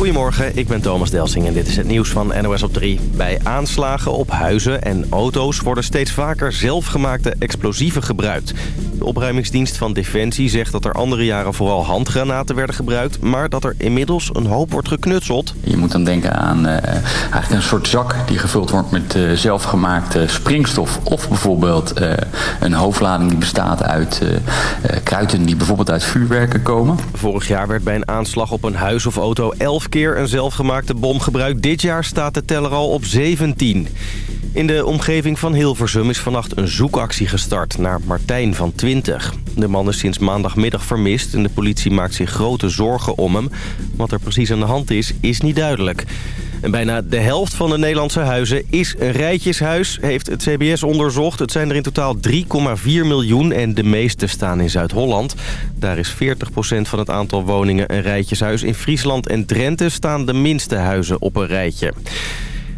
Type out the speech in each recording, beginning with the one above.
Goedemorgen, ik ben Thomas Delsing en dit is het nieuws van NOS op 3. Bij aanslagen op huizen en auto's worden steeds vaker zelfgemaakte explosieven gebruikt. De opruimingsdienst van Defensie zegt dat er andere jaren vooral handgranaten werden gebruikt... maar dat er inmiddels een hoop wordt geknutseld. Je moet dan denken aan uh, eigenlijk een soort zak die gevuld wordt met uh, zelfgemaakte springstof... of bijvoorbeeld uh, een hoofdlading die bestaat uit kruiden die bijvoorbeeld uit vuurwerken komen. Vorig jaar werd bij een aanslag op een huis of auto 11 keer een zelfgemaakte bom gebruikt. Dit jaar staat de teller al op 17. In de omgeving van Hilversum is vannacht een zoekactie gestart naar Martijn van 20. De man is sinds maandagmiddag vermist en de politie maakt zich grote zorgen om hem. Wat er precies aan de hand is, is niet duidelijk. En bijna de helft van de Nederlandse huizen is een rijtjeshuis, heeft het CBS onderzocht. Het zijn er in totaal 3,4 miljoen en de meeste staan in Zuid-Holland. Daar is 40% van het aantal woningen een rijtjeshuis. In Friesland en Drenthe staan de minste huizen op een rijtje.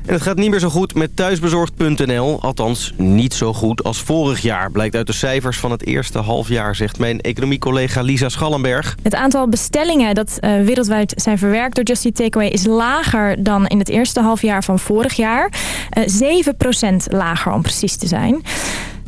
En het gaat niet meer zo goed met thuisbezorgd.nl. Althans, niet zo goed als vorig jaar. Blijkt uit de cijfers van het eerste halfjaar, zegt mijn economiecollega Lisa Schallenberg. Het aantal bestellingen dat uh, wereldwijd zijn verwerkt door Just Eat Takeaway... is lager dan in het eerste halfjaar van vorig jaar. Uh, 7% lager om precies te zijn.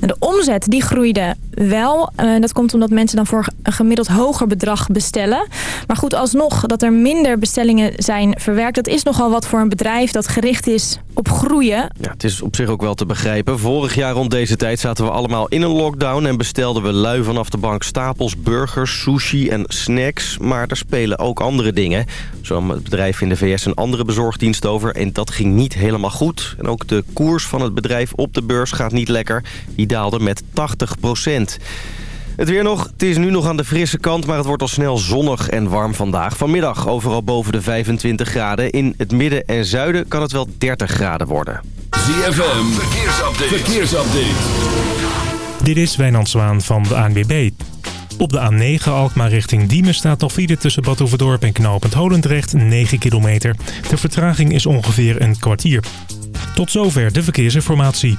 De omzet die groeide wel. Uh, dat komt omdat mensen dan voor een gemiddeld hoger bedrag bestellen. Maar goed, alsnog dat er minder bestellingen zijn verwerkt... dat is nogal wat voor een bedrijf dat gericht is op groeien. Ja, het is op zich ook wel te begrijpen. Vorig jaar rond deze tijd zaten we allemaal in een lockdown... en bestelden we lui vanaf de bank stapels burgers, sushi en snacks. Maar er spelen ook andere dingen. Zo het bedrijf in de VS een andere bezorgdienst over... en dat ging niet helemaal goed. En ook de koers van het bedrijf op de beurs gaat niet lekker. Daalde met 80 procent. Het weer nog. Het is nu nog aan de frisse kant, maar het wordt al snel zonnig en warm vandaag. Vanmiddag overal boven de 25 graden. In het midden en zuiden kan het wel 30 graden worden. ZFM, verkeersupdate. verkeersupdate. Dit is Wijnand Zwaan van de ANWB. Op de A9 Alkmaar richting Diemen staat nog file tussen Bad Oeverdorp en Knopend Holendrecht 9 kilometer. De vertraging is ongeveer een kwartier. Tot zover de verkeersinformatie.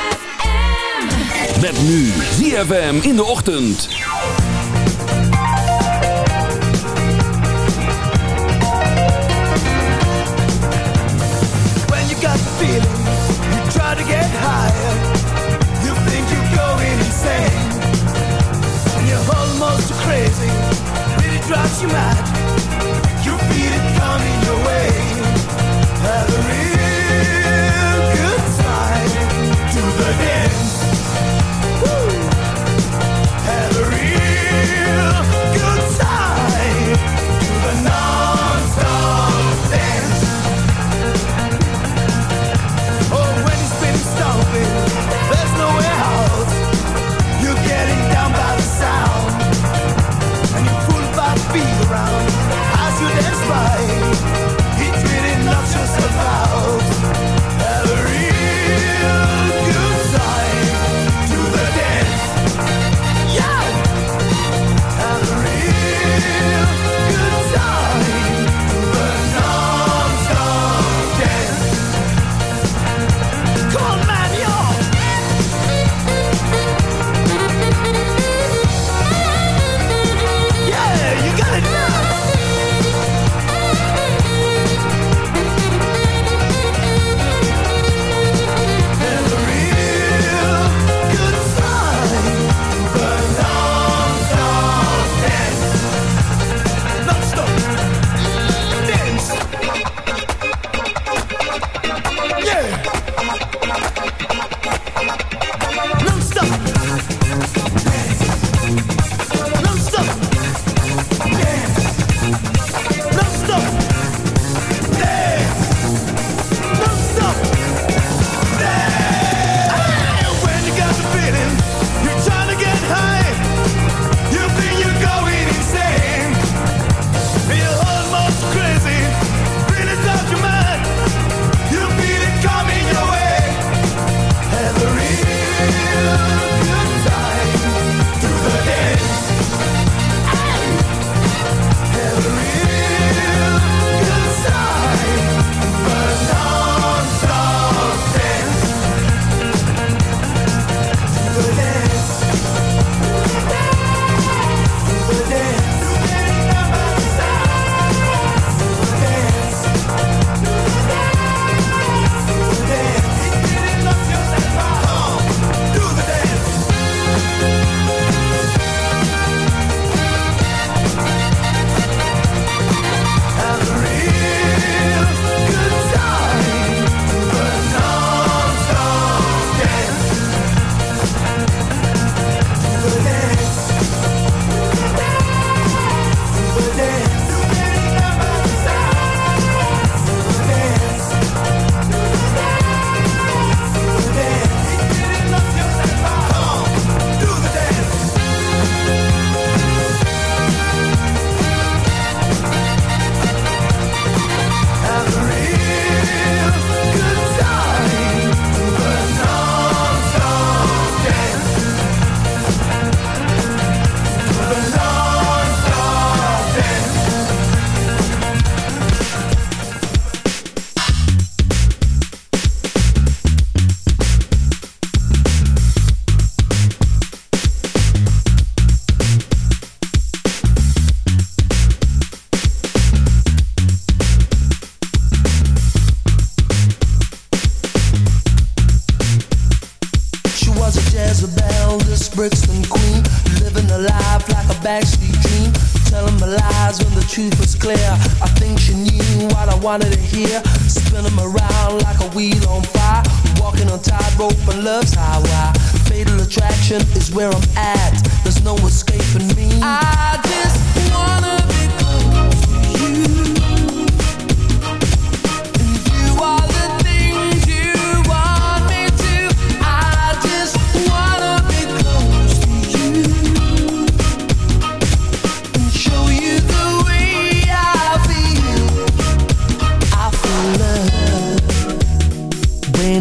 Met nu ZFM in de ochtend. When you got the feeling, you try to get higher. You think you're going insane. And you're almost crazy, really drives you mad. You feel it coming your way. Have a real good time to the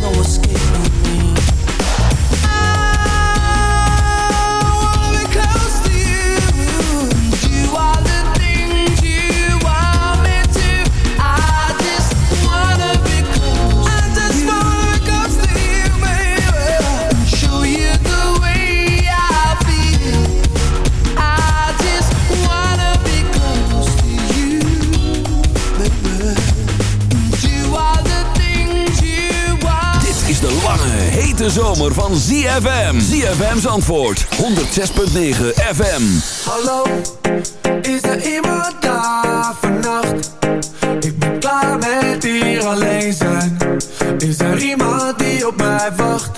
no escape from me. hete zomer van ZFM. ZFM's antwoord 106.9 FM. Hallo, is er iemand daar vannacht? Ik ben klaar met hier alleen zijn. Is er iemand die op mij wacht?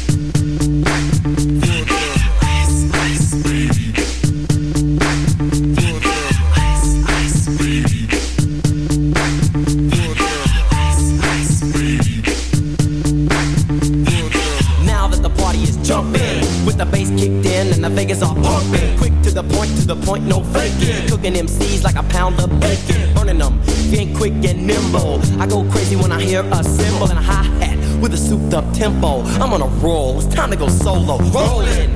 Cooking MCs like a pound of bacon. Burning them, being quick and nimble. I go crazy when I hear a cymbal and a hi hat with a souped up tempo. I'm on a roll, it's time to go solo. Rolling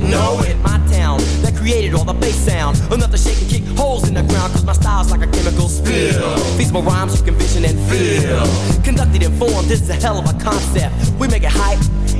know it. My town, that created all the bass sound. Enough to shake and kick holes in the ground, cause my style's like a chemical spill. Feast my rhymes, you can vision and feel. Conducted in form, this is a hell of a concept. We make it hype,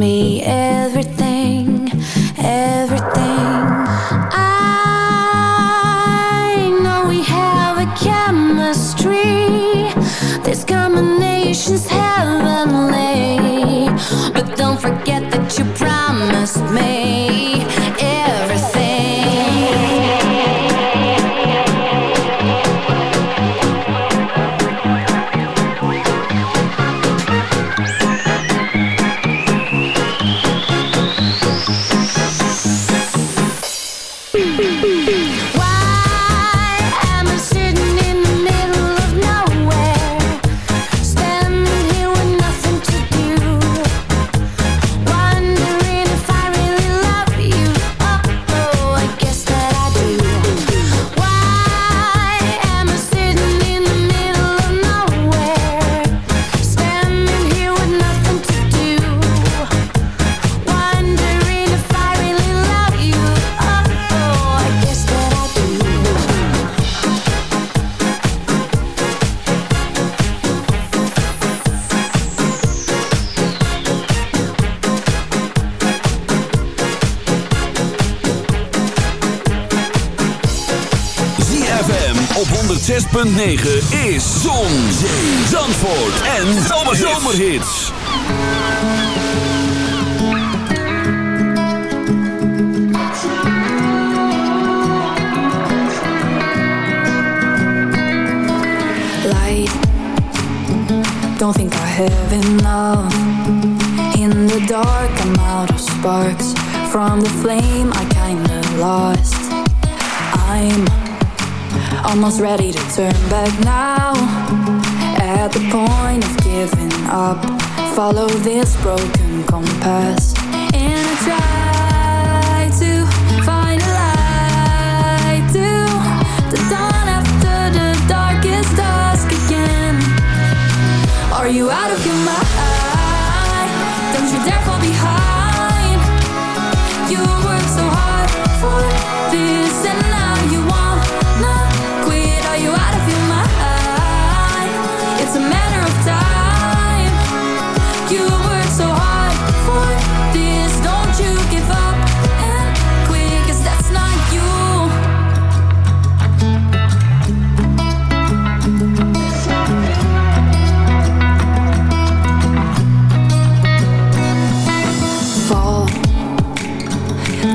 me. Zon, zee, zandvoort en zomerhits. Light, don't think I have enough. In the dark, I'm out of sparks. From the flame, I kinda lost. I'm... Almost ready to turn back now. At the point of giving up Follow this broken compass.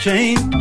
change.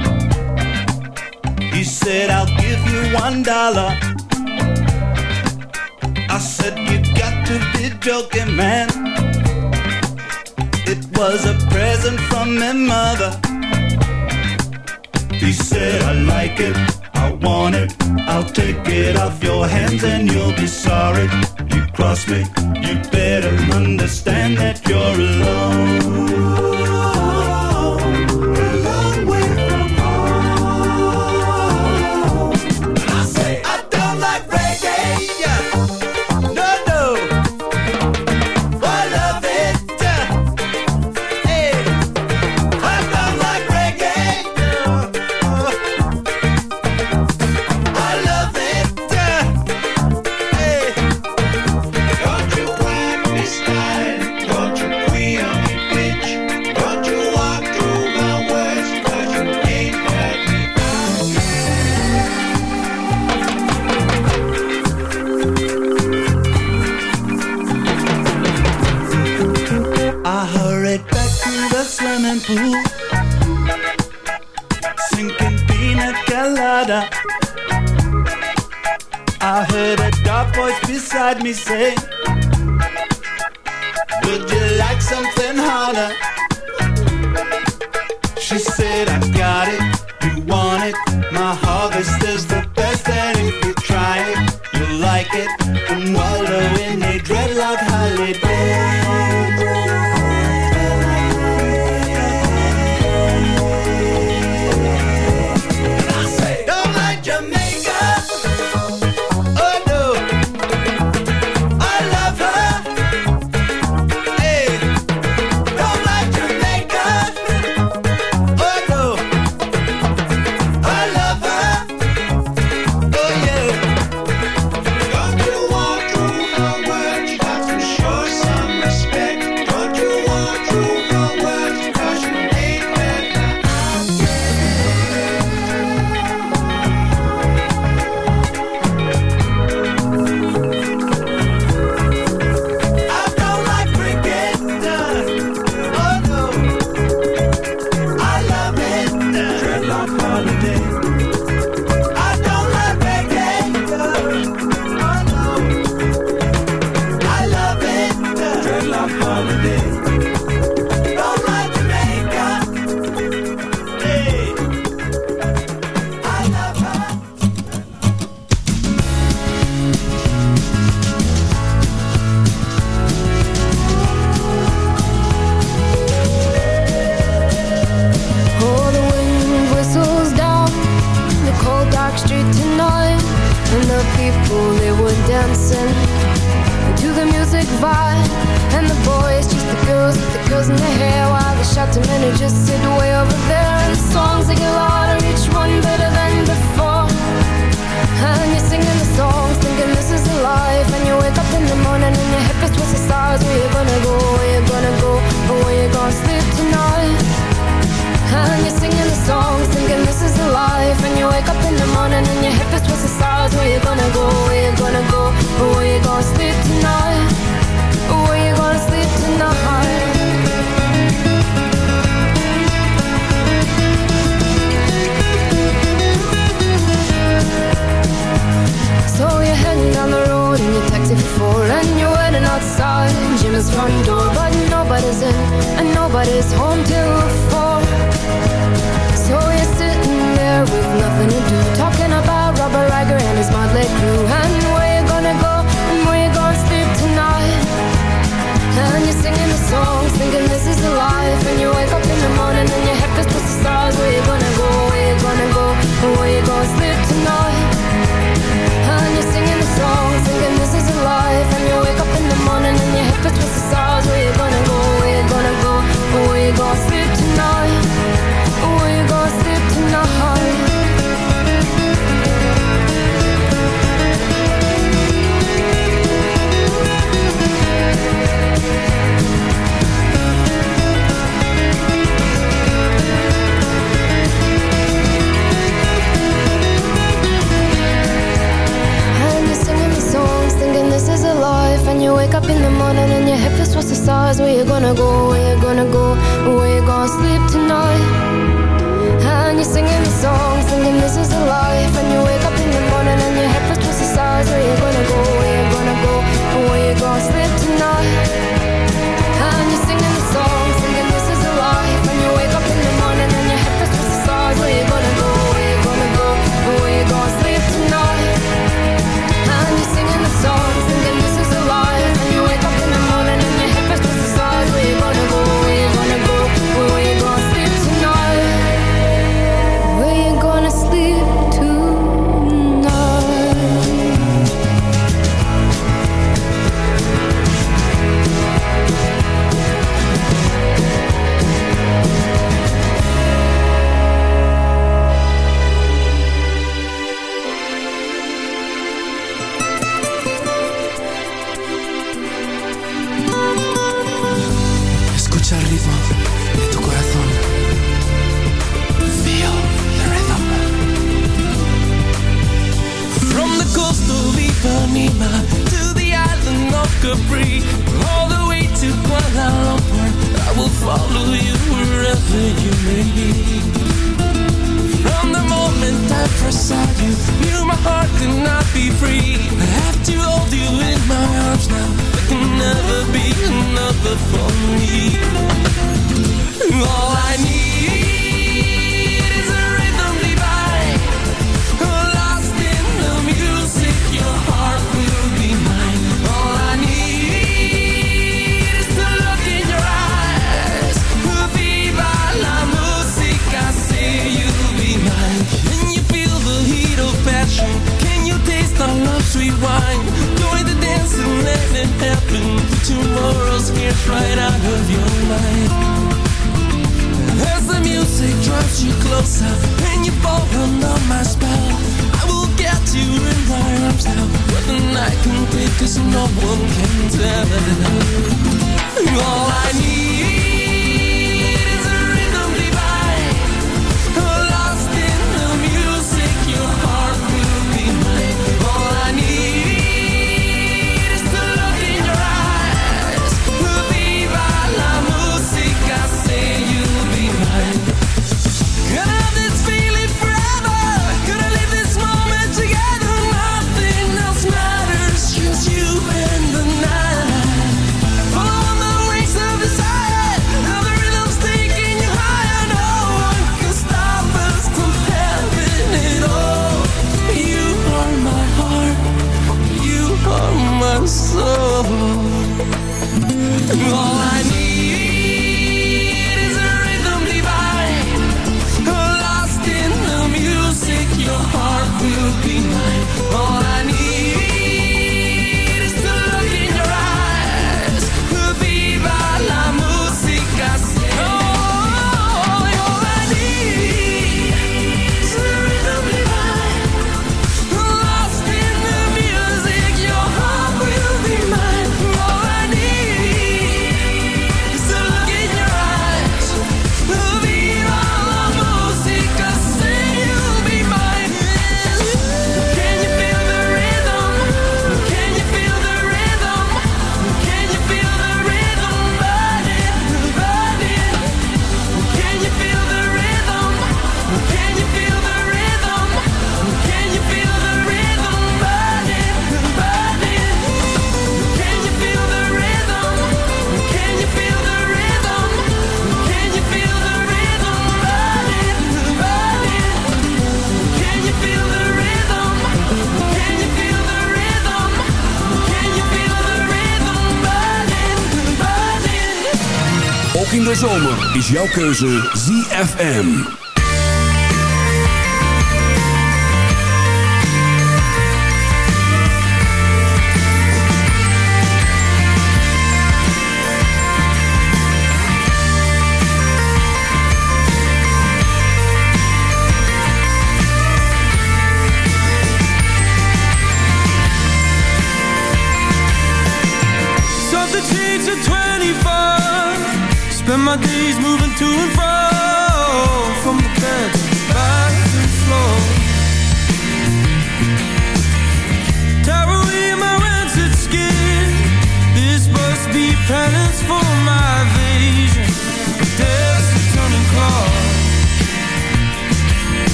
is jouw keuze ZFM.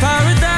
paradise.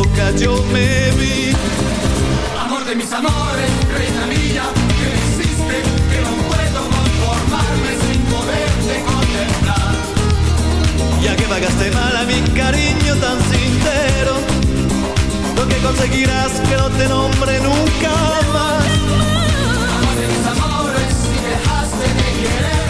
boca yo me vi. Amor de mis amores, reina mía, que me hiciste, que no puedo conformarme sin poderte contemplar. Ya que pagaste mal a mi cariño tan sincero, lo que conseguirás que no te nombre nunca más. Amor de mis amores, si dejaste de quererme,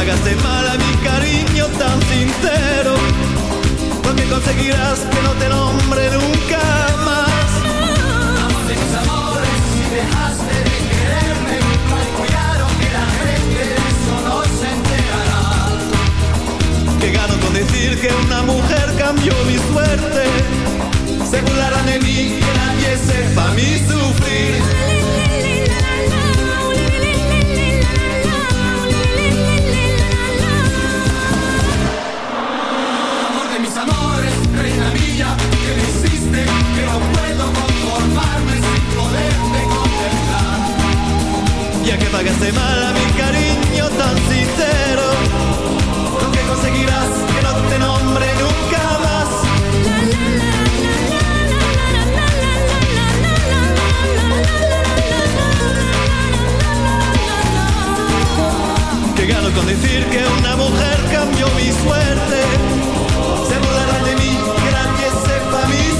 Pagaste mal a mi cariño tan sincero, lo que conseguirás que no te nombre nunca más. Amor de mis amores, si dejaste de quererme, no hay cuidado que la gente de eso no se enterará. Que gano con decir que una mujer cambió mi suerte. Se burlarán de mí y que nadie sepa mi sufrir. Amor de mis amores, reina mía, que me hiciste que no puedo conformarme sin poderte contestar. Ya que pagaste mal a mi cariño tan sincero, lo conseguirás. Que gano con decir que una mujer cambió mi suerte. Se burlarán de mí, nadie sepa mi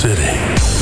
city.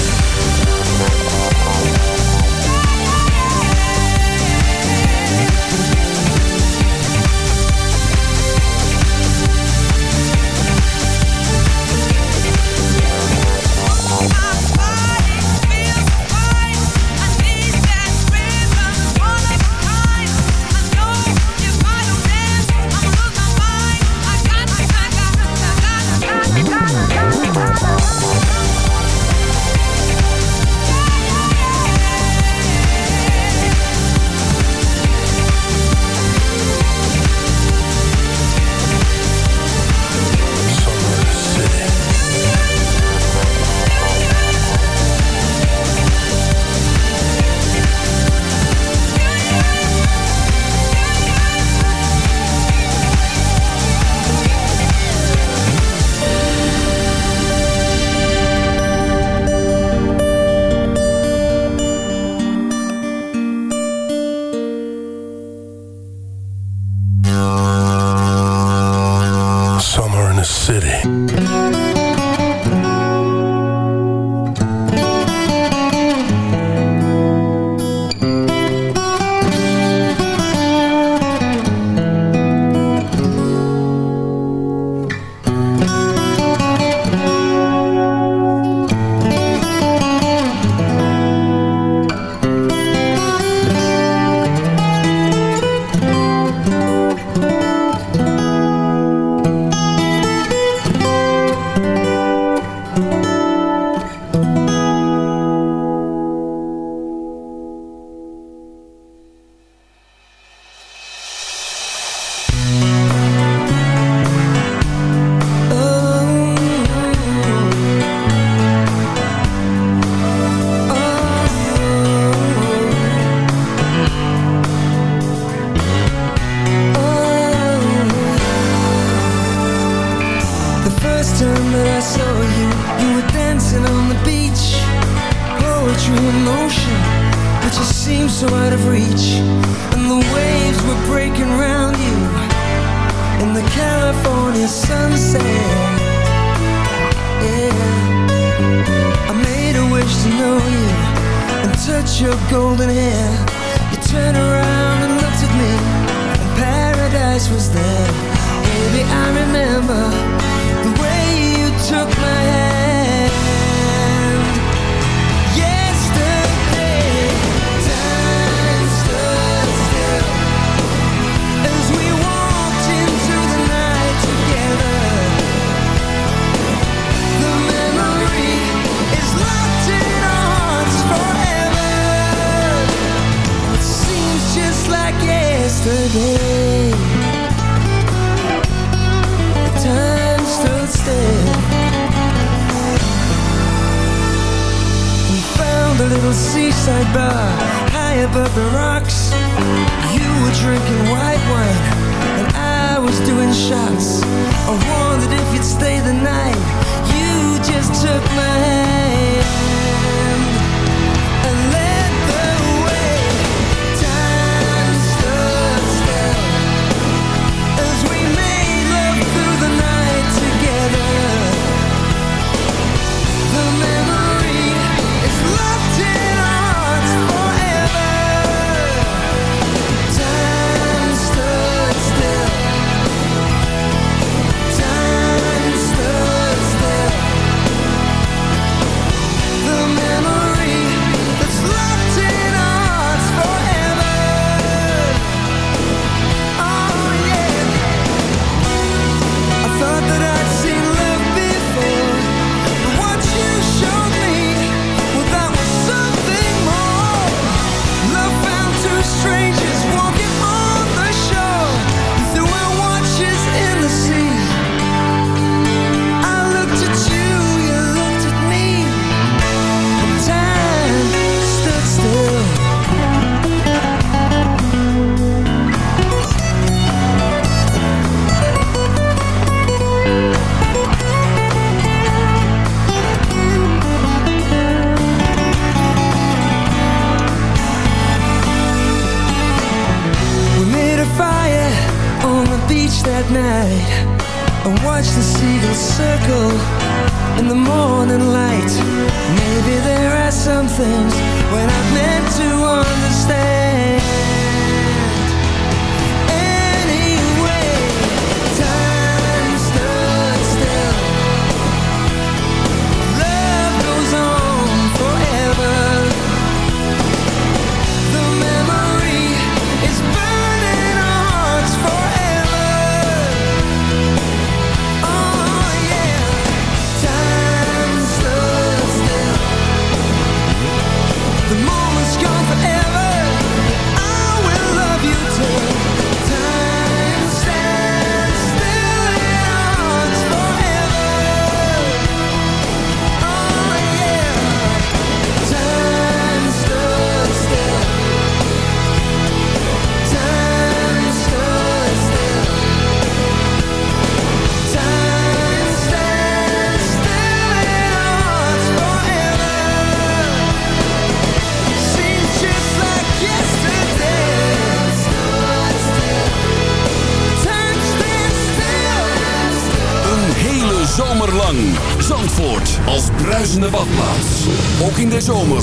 ook in de zomer.